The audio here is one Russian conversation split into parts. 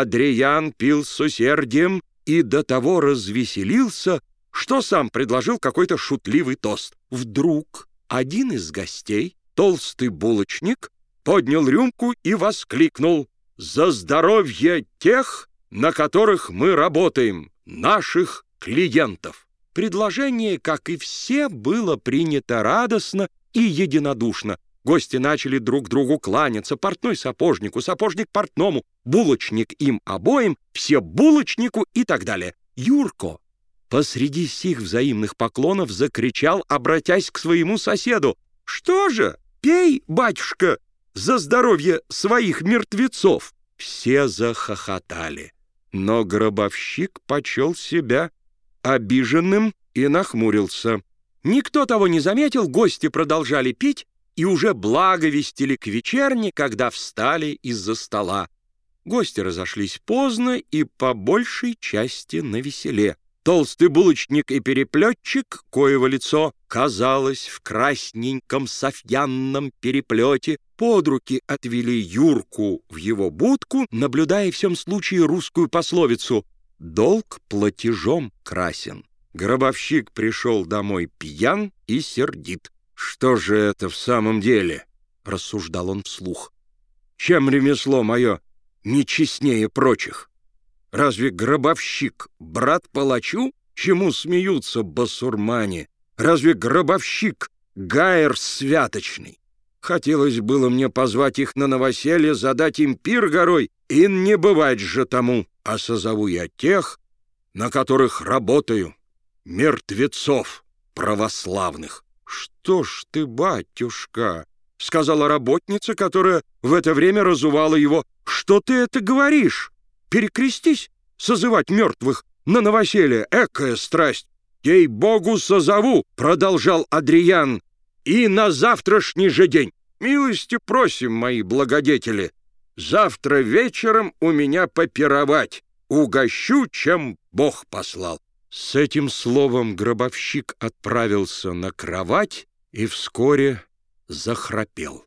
Адриан пил с усердием и до того развеселился, что сам предложил какой-то шутливый тост. Вдруг один из гостей, толстый булочник, поднял рюмку и воскликнул «За здоровье тех, на которых мы работаем, наших клиентов!» Предложение, как и все, было принято радостно и единодушно. Гости начали друг другу кланяться, портной сапожнику, сапожник портному, булочник им обоим, все булочнику и так далее. Юрко посреди сих взаимных поклонов закричал, обратясь к своему соседу. «Что же, пей, батюшка, за здоровье своих мертвецов!» Все захохотали, но гробовщик почел себя обиженным и нахмурился. Никто того не заметил, гости продолжали пить и уже благовестили к вечерне, когда встали из-за стола. Гости разошлись поздно и по большей части на веселе. Толстый булочник и переплетчик, коего лицо казалось в красненьком софьянном переплете, под руки отвели Юрку в его будку, наблюдая в всем случае русскую пословицу «Долг платежом красен». Гробовщик пришел домой пьян и сердит. «Что же это в самом деле?» — рассуждал он вслух. «Чем ремесло мое нечестнее прочих? Разве гробовщик брат палачу? Чему смеются басурмане? Разве гробовщик гайер святочный? Хотелось было мне позвать их на новоселье, задать им пир горой, и не бывать же тому, а созову я тех, на которых работаю, мертвецов православных. «Что ж ты, батюшка?» — сказала работница, которая в это время разувала его. «Что ты это говоришь? Перекрестись, созывать мертвых на новоселье, экая страсть!» «Ей-богу, созову!» — продолжал Адриан. «И на завтрашний же день! Милости просим, мои благодетели! Завтра вечером у меня попировать. Угощу, чем Бог послал». С этим словом гробовщик отправился на кровать и вскоре захрапел.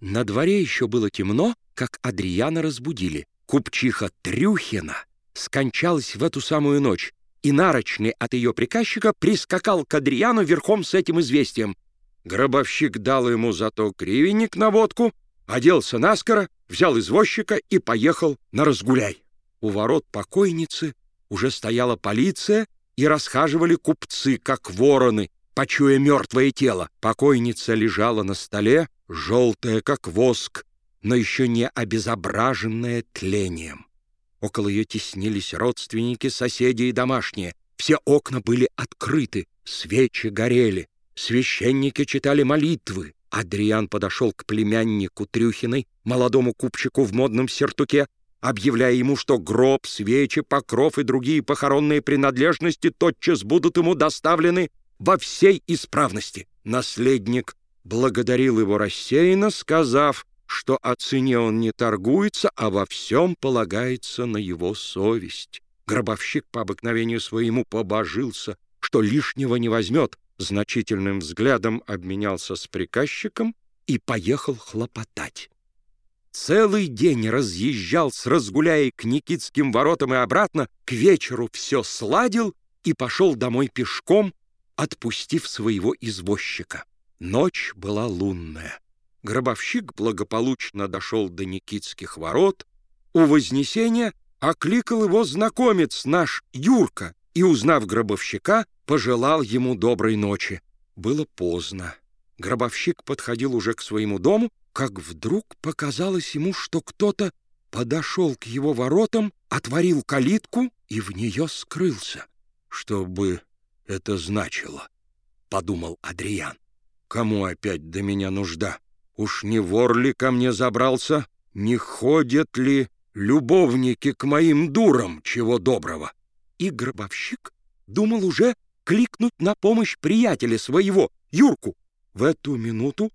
На дворе еще было темно, как Адриана разбудили. Купчиха Трюхина скончалась в эту самую ночь, и нарочный от ее приказчика прискакал к Адриану верхом с этим известием. Гробовщик дал ему зато гривенник на водку, оделся наскоро, взял извозчика и поехал на разгуляй. У ворот покойницы уже стояла полиция и расхаживали купцы, как вороны, почуя мертвое тело. Покойница лежала на столе, желтая, как воск, но еще не обезображенная тлением. Около ее теснились родственники, соседи и домашние. Все окна были открыты, свечи горели, священники читали молитвы. Адриан подошел к племяннику Трюхиной, молодому купчику в модном сертуке, объявляя ему, что гроб, свечи, покров и другие похоронные принадлежности тотчас будут ему доставлены во всей исправности. Наследник благодарил его рассеянно, сказав, что о цене он не торгуется, а во всем полагается на его совесть. Гробовщик по обыкновению своему побожился, что лишнего не возьмет, значительным взглядом обменялся с приказчиком и поехал хлопотать. Целый день разъезжал с разгуляя к Никитским воротам и обратно, к вечеру все сладил и пошел домой пешком, отпустив своего извозчика. Ночь была лунная. Гробовщик благополучно дошел до Никитских ворот. У Вознесения окликал его знакомец наш Юрка и, узнав гробовщика, пожелал ему доброй ночи. Было поздно. Гробовщик подходил уже к своему дому, как вдруг показалось ему, что кто-то подошел к его воротам, отворил калитку и в нее скрылся. «Что бы это значило?» — подумал Адриан. «Кому опять до меня нужда? Уж не вор ли ко мне забрался? Не ходят ли любовники к моим дурам, чего доброго?» И гробовщик думал уже кликнуть на помощь приятеля своего, Юрку. В эту минуту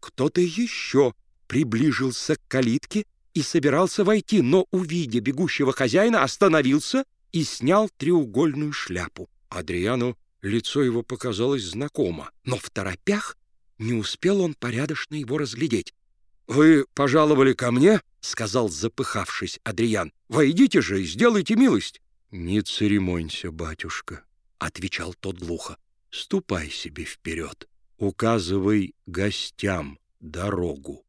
кто-то еще приближился к калитке и собирался войти, но, увидя бегущего хозяина, остановился и снял треугольную шляпу. Адриану лицо его показалось знакомо, но в торопях не успел он порядочно его разглядеть. «Вы пожаловали ко мне?» — сказал, запыхавшись Адриан. «Войдите же и сделайте милость». «Не церемонься, батюшка», — отвечал тот глухо. «Ступай себе вперед, указывай гостям дорогу».